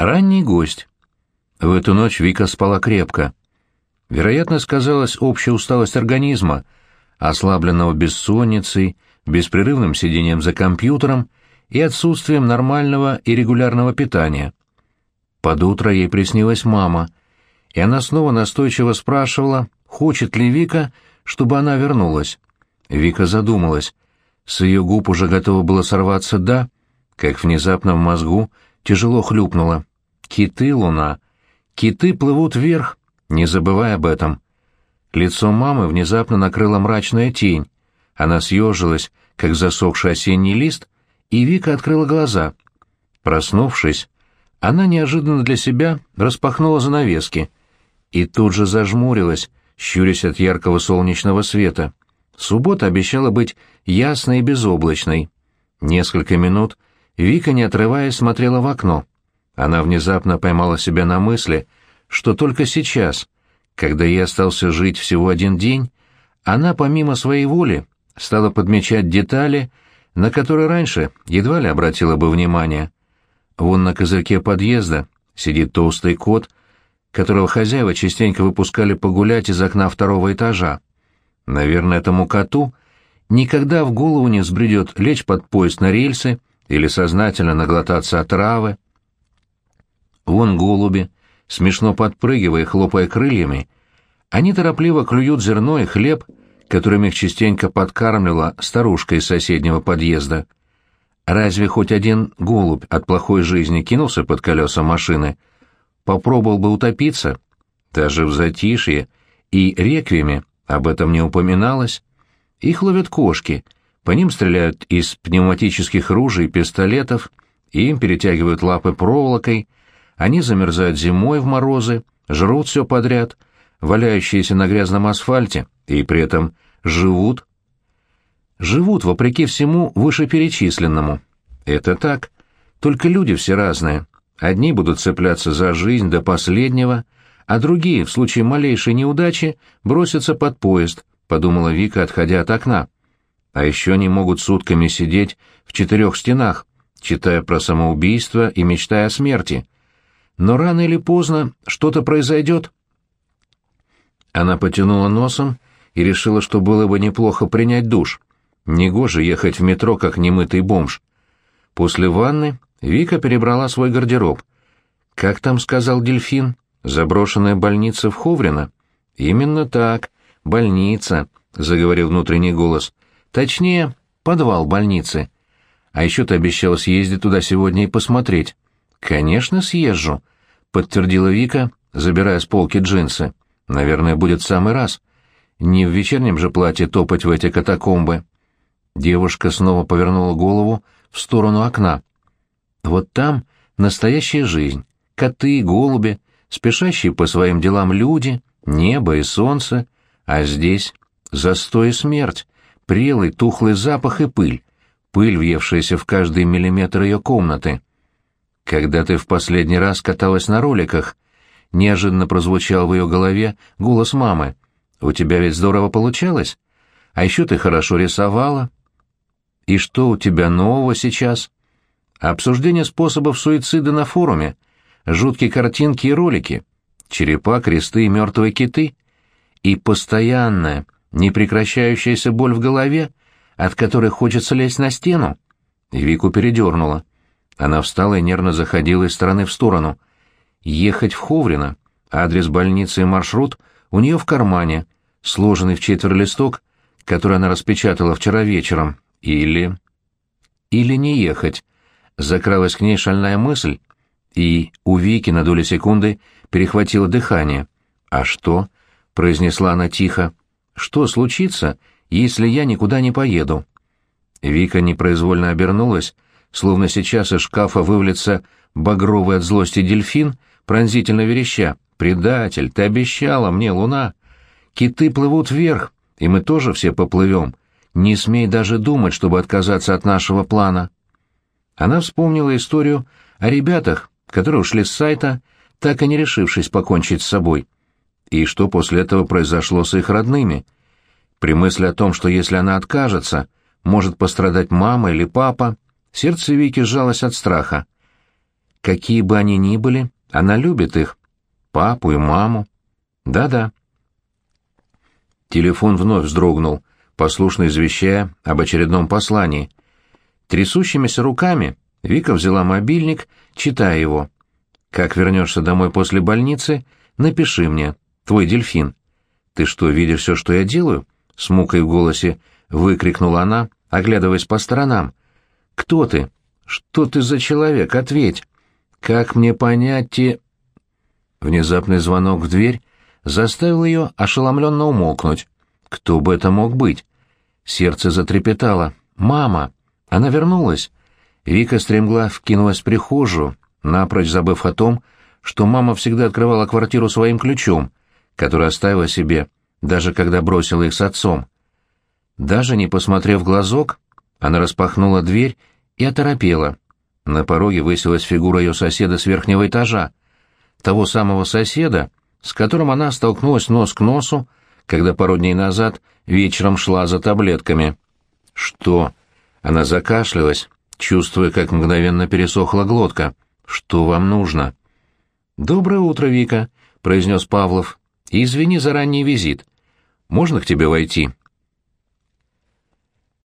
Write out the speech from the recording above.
Ранний гость. В эту ночь Вика спала крепко. Вероятно, сказалась общая усталость организма, ослабленного бессонницей, беспрерывным сидением за компьютером и отсутствием нормального и регулярного питания. Под утро ей приснилась мама, и она снова настойчиво спрашивала, хочет ли Вика, чтобы она вернулась. Вика задумалась. С ее губ уже готово было сорваться «да», как внезапно в мозгу тяжело хлюпнуло. «Киты, луна! Киты плывут вверх, не забывай об этом!» Лицо мамы внезапно накрыла мрачная тень. Она съежилась, как засохший осенний лист, и Вика открыла глаза. Проснувшись, она неожиданно для себя распахнула занавески и тут же зажмурилась, щурясь от яркого солнечного света. Суббота обещала быть ясной и безоблачной. Несколько минут Вика, не отрываясь, смотрела в окно. Она внезапно поймала себя на мысли, что только сейчас, когда ей остался жить всего один день, она, помимо своей воли, стала подмечать детали, на которые раньше едва ли обратила бы внимание. Вон на козырьке подъезда сидит толстый кот, которого хозяева частенько выпускали погулять из окна второго этажа. Наверное, этому коту никогда в голову не взбредет лечь под поезд на рельсы или сознательно наглотаться от травы. Вон голуби, смешно подпрыгивая хлопая крыльями, они торопливо клюют зерно и хлеб, которым их частенько подкармливала старушка из соседнего подъезда. Разве хоть один голубь от плохой жизни кинулся под колеса машины? Попробовал бы утопиться? Даже в затишье и реквиеме об этом не упоминалось. Их ловят кошки, по ним стреляют из пневматических ружей пистолетов, им перетягивают лапы проволокой, они замерзают зимой в морозы, жрут все подряд, валяющиеся на грязном асфальте, и при этом живут. Живут, вопреки всему вышеперечисленному. Это так. Только люди все разные. Одни будут цепляться за жизнь до последнего, а другие, в случае малейшей неудачи, бросятся под поезд, подумала Вика, отходя от окна. А еще они могут сутками сидеть в четырех стенах, читая про самоубийство и мечтая о смерти. Но рано или поздно что-то произойдет. Она потянула носом и решила, что было бы неплохо принять душ. Негоже ехать в метро, как немытый бомж. После ванны Вика перебрала свой гардероб. Как там сказал дельфин? Заброшенная больница в Ховрино? Именно так, больница, заговорил внутренний голос. Точнее, подвал больницы. А еще ты обещал съездить туда сегодня и посмотреть. Конечно, съезжу, подтвердила Вика, забирая с полки джинсы. Наверное, будет в самый раз. Не в вечернем же платье топать в эти катакомбы. Девушка снова повернула голову в сторону окна. Вот там настоящая жизнь. Коты, голуби, спешащие по своим делам люди, небо и солнце, а здесь застой и смерть, прелый тухлый запах и пыль, пыль, въевшаяся в каждый миллиметр ее комнаты. «Когда ты в последний раз каталась на роликах?» — неожиданно прозвучал в ее голове голос мамы. «У тебя ведь здорово получалось? А еще ты хорошо рисовала». «И что у тебя нового сейчас?» «Обсуждение способов суицида на форуме», жуткие картинки и ролики, черепа, кресты и мертвые киты, и постоянная, непрекращающаяся боль в голове, от которой хочется лезть на стену. Вику передернула. Она встала и нервно заходила из стороны в сторону. Ехать в Ховрино, адрес больницы и маршрут у нее в кармане, сложенный в четверо листок, который она распечатала вчера вечером. Или... Или не ехать. Закралась к ней шальная мысль, и у Вики на долю секунды перехватило дыхание. «А что?» — произнесла она тихо. «Что случится, если я никуда не поеду?» Вика непроизвольно обернулась, словно сейчас из шкафа вывалится багровый от злости дельфин, пронзительно вереща. «Предатель, ты обещала мне, луна! Киты плывут вверх, и мы тоже все поплывем. Не смей даже думать, чтобы отказаться от нашего плана». Она вспомнила историю о ребятах, которые ушли с сайта, так и не решившись покончить с собой. И что после этого произошло с их родными? При мысли о том, что если она откажется, может пострадать мама или папа, сердце Вики сжалось от страха. какие бы они ни были, она любит их. Папу и маму. Да-да. Телефон вновь вздрогнул, послушно извещая об очередном послании. Трясущимися руками Вика взяла мобильник, читая его. «Как вернешься домой после больницы, напиши мне. Твой дельфин». «Ты что, видишь все, что я делаю?» — с мукой в голосе выкрикнула она, оглядываясь по сторонам. «Кто ты? Что ты за человек? Ответь! Как мне понять те...» Внезапный звонок в дверь заставил ее ошеломленно умолкнуть. Кто бы это мог быть? Сердце затрепетало. «Мама!» Она вернулась. Вика стремглав кинулась в прихожую, напрочь забыв о том, что мама всегда открывала квартиру своим ключом, который оставила себе, даже когда бросила их с отцом. Даже не посмотрев глазок, она распахнула дверь и оторопела. На пороге высилась фигура ее соседа с верхнего этажа, того самого соседа, с которым она столкнулась нос к носу, когда пару дней назад вечером шла за таблетками. «Что?» Она закашлялась, чувствуя, как мгновенно пересохла глотка. «Что вам нужно?» «Доброе утро, Вика», — произнес Павлов. «Извини за ранний визит. Можно к тебе войти?»